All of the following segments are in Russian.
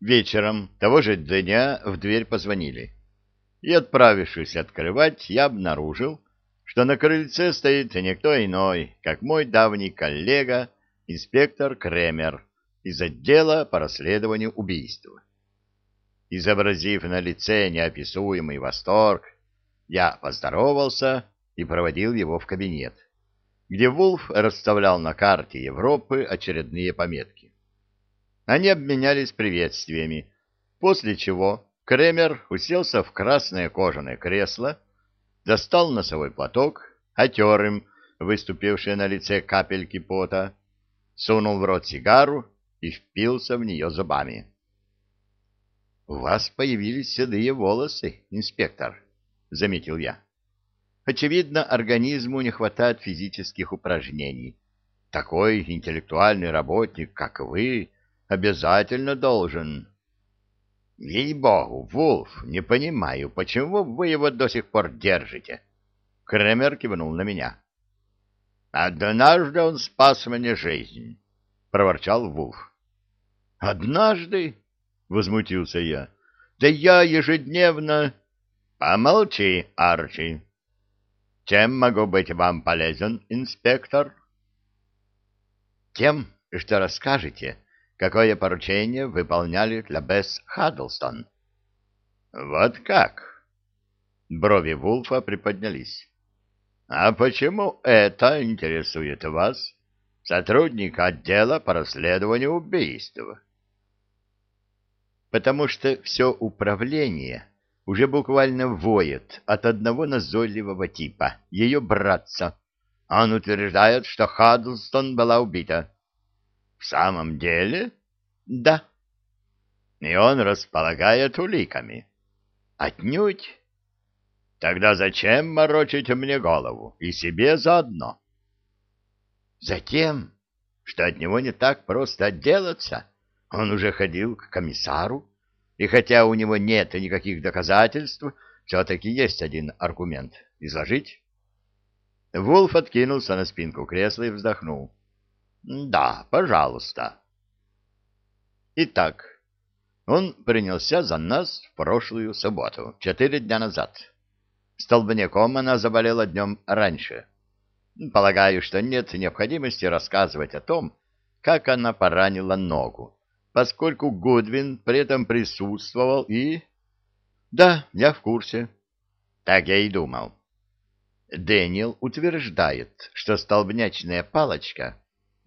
Вечером того же дня в дверь позвонили. И, отправившись открывать, я обнаружил, что на крыльце стоит никто иной, как мой давний коллега, инспектор Кремер из отдела по расследованию убийства. Изобразив на лице неописуемый восторг, я поздоровался и проводил его в кабинет, где Вулф расставлял на карте Европы очередные пометки. Они обменялись приветствиями, после чего Кремер уселся в красное кожаное кресло, достал носовой платок, отер им выступившие на лице капельки пота, сунул в рот сигару и впился в нее зубами. — У вас появились седые волосы, инспектор, — заметил я. — Очевидно, организму не хватает физических упражнений. Такой интеллектуальный работник, как вы, обязательно должен... — Ей-богу, Вулф, не понимаю, почему вы его до сих пор держите? Кремер кивнул на меня. — Однажды он спас мне жизнь, — проворчал Вулф. — Однажды? — возмутился я. — Да я ежедневно... — Помолчи, Арчи. Чем могу быть вам полезен, инспектор? — Тем, что расскажете, какое поручение выполняли для Бесс Хаддлстон. — Вот как? Брови Вулфа приподнялись. — А почему это интересует вас, сотрудника отдела по расследованию убийства? — Потому что все управление уже буквально воет от одного назойливого типа, ее братца. Он утверждает, что Хаддлстон была убита. В самом деле? Да. И он располагает уликами. Отнюдь. Тогда зачем морочить мне голову? И себе заодно. Затем, что от него не так просто отделаться. Он уже ходил к комиссару, и хотя у него нет никаких доказательств, все-таки есть один аргумент. Изложить? Вулф откинулся на спинку кресла и вздохнул. Да, пожалуйста. Итак, он принялся за нас в прошлую субботу, четыре дня назад. Столбняком она заболела днем раньше. Полагаю, что нет необходимости рассказывать о том, как она поранила ногу, поскольку Гудвин при этом присутствовал и... Да, я в курсе. Так я и думал. Дэниел утверждает, что столбнячная палочка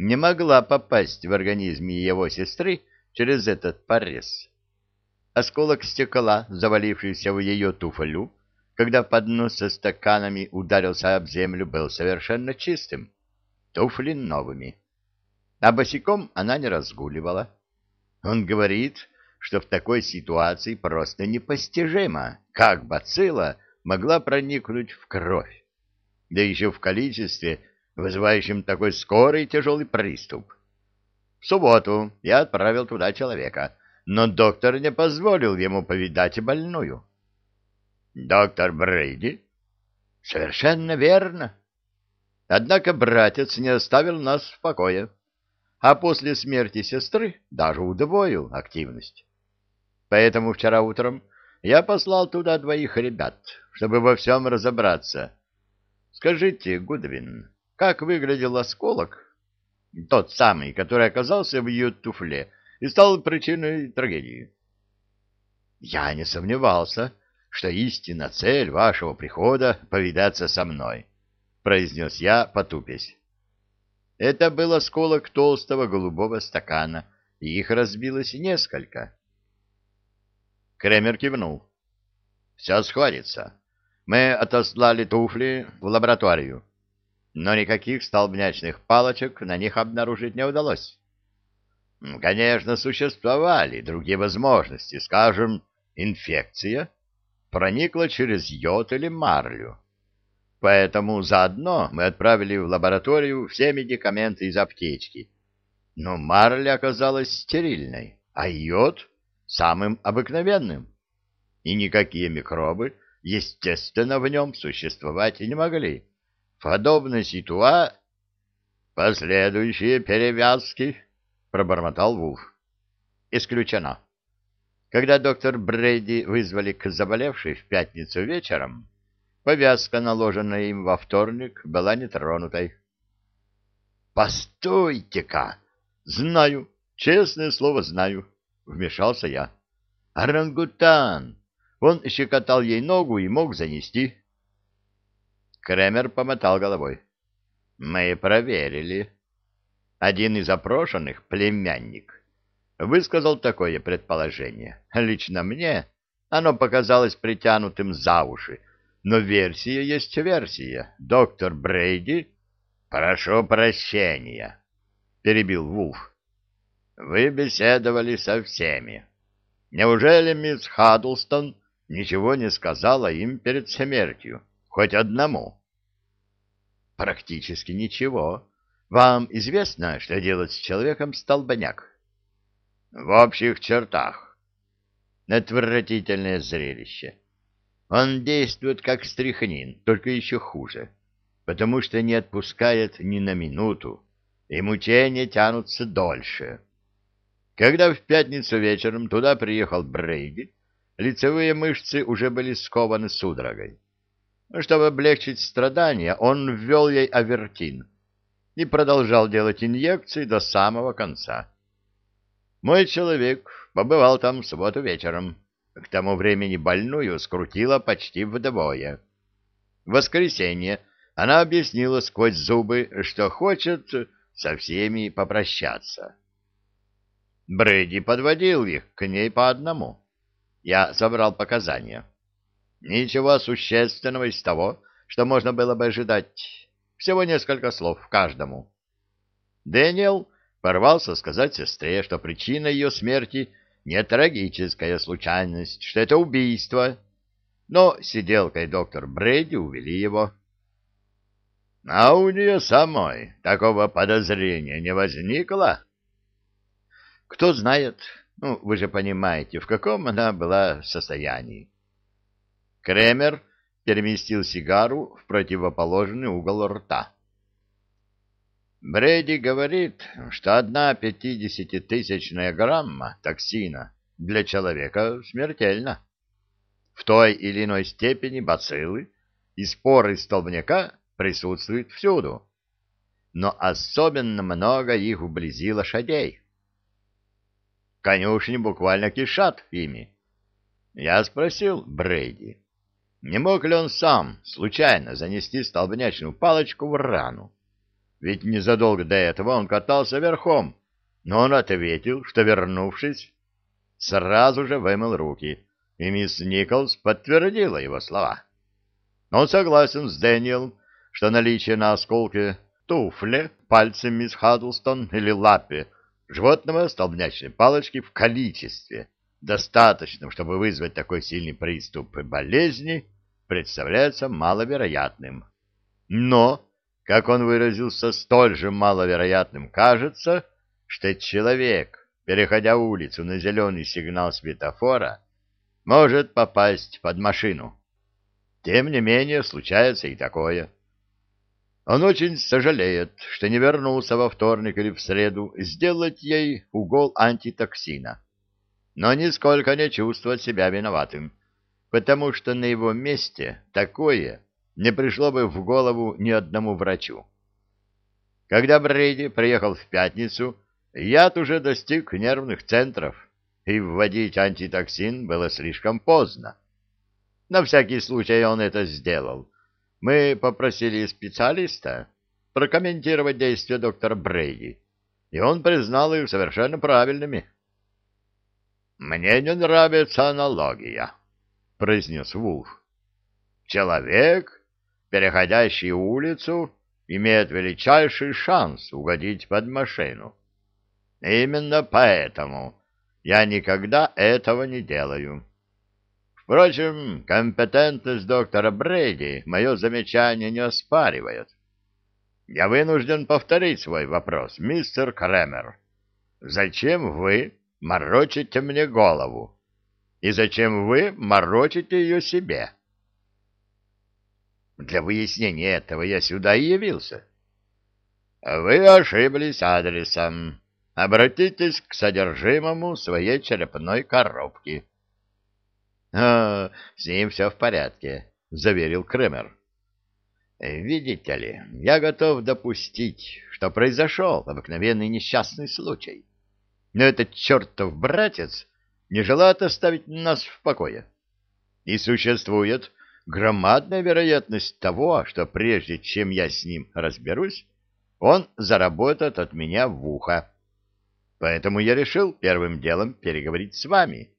не могла попасть в организм его сестры через этот порез. Осколок стекла, завалившийся в ее туфлю, когда поднос со стаканами ударился об землю, был совершенно чистым, туфли новыми. А босиком она не разгуливала. Он говорит, что в такой ситуации просто непостижимо, как бацилла могла проникнуть в кровь, да еще в количестве, вызывающим такой скорый тяжелый приступ. В субботу я отправил туда человека, но доктор не позволил ему повидать больную. Доктор Брейди? Совершенно верно. Однако братец не оставил нас в покое, а после смерти сестры даже удвоил активность. Поэтому вчера утром я послал туда двоих ребят, чтобы во всем разобраться. Скажите, Гудвин, как выглядел осколок? Тот самый, который оказался в ее туфле и стал причиной трагедии. Я не сомневался, что истинная цель вашего прихода — повидаться со мной, — произнес я, потупясь. Это был осколок толстого голубого стакана, и их разбилось несколько. Кремер кивнул. — Все сходится. Мы отослали туфли в лабораторию но никаких столбнячных палочек на них обнаружить не удалось. Конечно, существовали другие возможности, скажем, инфекция проникла через йод или марлю. Поэтому заодно мы отправили в лабораторию все медикаменты из аптечки. Но марля оказалась стерильной, а йод — самым обыкновенным. И никакие микробы, естественно, в нем существовать не могли подобной ситуации... Последующие перевязки, пробормотал Вулф. Исключено. Когда доктор Брейди вызвали к заболевшей в пятницу вечером, повязка, наложенная им во вторник, была нетронутой. «Постойте-ка! Знаю, честное слово знаю!» — вмешался я. «Орангутан! Он щекотал ей ногу и мог занести». Кремер помотал головой. «Мы проверили. Один из опрошенных, племянник, высказал такое предположение. Лично мне оно показалось притянутым за уши, но версия есть версия. Доктор Брейди... Прошу прощения, перебил Вулф. Вы беседовали со всеми. Неужели мисс Хаддлстон ничего не сказала им перед смертью? Хоть одному? Практически ничего. Вам известно, что делать с человеком столбняк? В общих чертах. Отвратительное зрелище. Он действует как стряхнин, только еще хуже, потому что не отпускает ни на минуту, и мучения тянутся дольше. Когда в пятницу вечером туда приехал Брейди, лицевые мышцы уже были скованы судорогой. Чтобы облегчить страдания, он ввел ей авертин и продолжал делать инъекции до самого конца. Мой человек побывал там в субботу вечером. К тому времени больную скрутила почти вдвое. В воскресенье она объяснила сквозь зубы, что хочет со всеми попрощаться. Брэди подводил их к ней по одному. Я собрал показания. Ничего существенного из того, что можно было бы ожидать. Всего несколько слов каждому. Дэниел порвался сказать сестре, что причина ее смерти не трагическая случайность, что это убийство. Но сиделка и доктор Брэди увели его. А у нее самой такого подозрения не возникло? Кто знает, ну, вы же понимаете, в каком она была состоянии. Кремер переместил сигару в противоположный угол рта. Брэди говорит, что одна пятидесятитысячная грамма токсина для человека смертельна. В той или иной степени бациллы и споры столбняка присутствуют всюду, но особенно много их вблизи лошадей. Конюшни буквально кишат ими. Я спросил Брейди, не мог ли он сам случайно занести столбнячную палочку в рану. Ведь незадолго до этого он катался верхом, но он ответил, что, вернувшись, сразу же вымыл руки, и мисс Николс подтвердила его слова. Он согласен с Дэниелом, что наличие на осколке туфли, пальцем мисс Хаддлстон или лапе животного столбнячной палочки в количестве, достаточном, чтобы вызвать такой сильный приступ болезни, представляется маловероятным. Но, как он выразился, столь же маловероятным кажется, что человек, переходя улицу на зеленый сигнал светофора, может попасть под машину. Тем не менее, случается и такое. Он очень сожалеет, что не вернулся во вторник или в среду сделать ей угол антитоксина, но нисколько не чувствует себя виноватым, потому что на его месте такое не пришло бы в голову ни одному врачу. Когда Брейди приехал в пятницу, яд уже достиг нервных центров, и вводить антитоксин было слишком поздно. На всякий случай он это сделал, мы попросили специалиста прокомментировать действия доктора Брейди, и он признал их совершенно правильными. «Мне не нравится аналогия», — произнес Вулф. «Человек, переходящий улицу, имеет величайший шанс угодить под машину. Именно поэтому я никогда этого не делаю». Впрочем, компетентность доктора Брейди мое замечание не оспаривает. Я вынужден повторить свой вопрос, мистер Кремер. Зачем вы морочите мне голову? И зачем вы морочите ее себе? Для выяснения этого я сюда и явился. Вы ошиблись адресом, — Обратитесь к содержимому своей черепной коробки. — А, с ним все в порядке, — заверил Кремер. — Видите ли, я готов допустить, что произошел обыкновенный несчастный случай. Но этот чертов братец не желает оставить нас в покое. И существует громадная вероятность того, что прежде чем я с ним разберусь, он заработает от меня в ухо. Поэтому я решил первым делом переговорить с вами.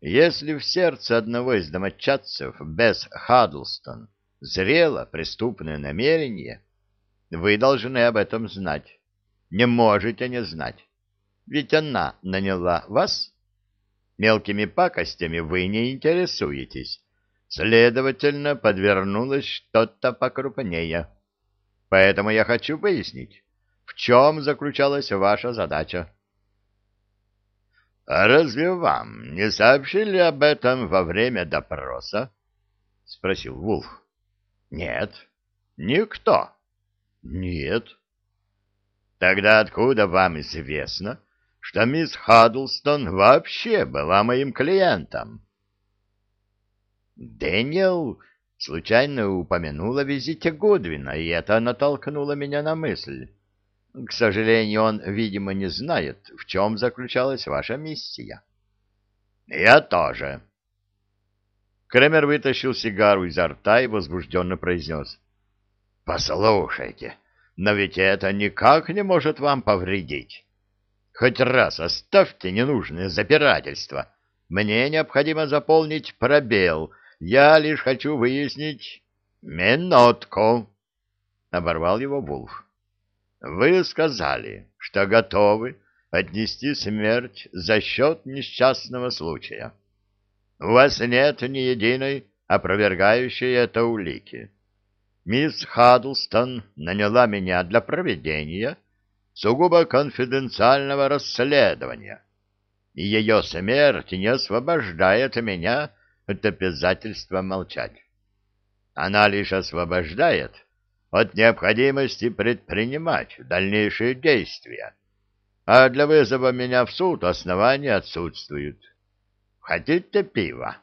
Если в сердце одного из домочадцев, без Хаддлстон, зрело преступное намерение, вы должны об этом знать. Не можете не знать. Ведь она наняла вас. Мелкими пакостями вы не интересуетесь. Следовательно, подвернулось что-то покрупнее. Поэтому я хочу выяснить, в чем заключалась ваша задача. — А разве вам не сообщили об этом во время допроса? — спросил Вулф. — Нет. — Никто? — Нет. — Тогда откуда вам известно, что мисс Хаддлстон вообще была моим клиентом? — Дэниел случайно упомянул о визите Годвина, и это натолкнуло меня на мысль. К сожалению, он, видимо, не знает, в чем заключалась ваша миссия. — Я тоже. Кремер вытащил сигару изо рта и возбужденно произнес. — Послушайте, но ведь это никак не может вам повредить. Хоть раз оставьте ненужное запирательство. Мне необходимо заполнить пробел. Я лишь хочу выяснить... — Минутку! — оборвал его Вулф. Вы сказали, что готовы отнести смерть за счет несчастного случая. У вас нет ни единой опровергающей это улики. Мисс Хаддлстон наняла меня для проведения сугубо конфиденциального расследования, и ее смерть не освобождает меня от обязательства молчать. Она лишь освобождает от необходимости предпринимать дальнейшие действия, а для вызова меня в суд основания отсутствуют. Хотите пива?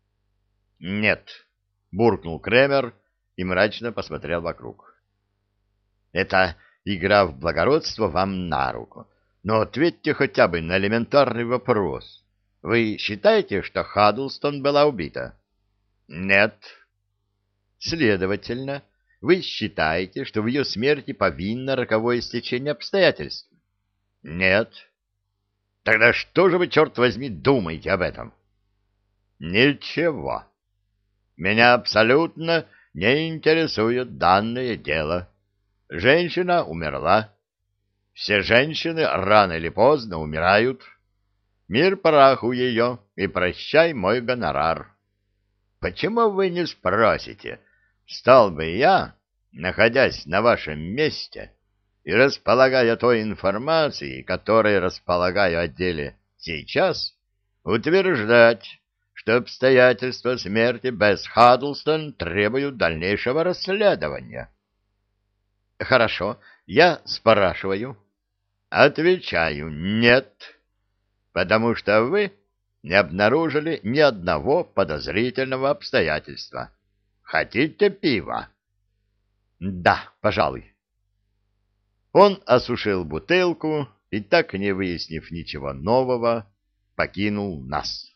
— Нет, — буркнул Кремер и мрачно посмотрел вокруг. — Это игра в благородство вам на руку, но ответьте хотя бы на элементарный вопрос. Вы считаете, что Хаддлстон была убита? — Нет. — Следовательно, вы считаете, что в ее смерти повинно роковое стечение обстоятельств? Нет. Тогда что же вы, черт возьми, думаете об этом? Ничего. Меня абсолютно не интересует данное дело. Женщина умерла. Все женщины рано или поздно умирают. Мир праху ее, и прощай мой гонорар. Почему вы не спросите, Стал бы я, находясь на вашем месте и располагая той информацией, которой располагаю о деле сейчас, утверждать, что обстоятельства смерти Бесс Хаддлстон требуют дальнейшего расследования. Хорошо, я спрашиваю. Отвечаю «нет», потому что вы не обнаружили ни одного подозрительного обстоятельства Хотите пива? Да, пожалуй. Он осушил бутылку и, так не выяснив ничего нового, покинул нас.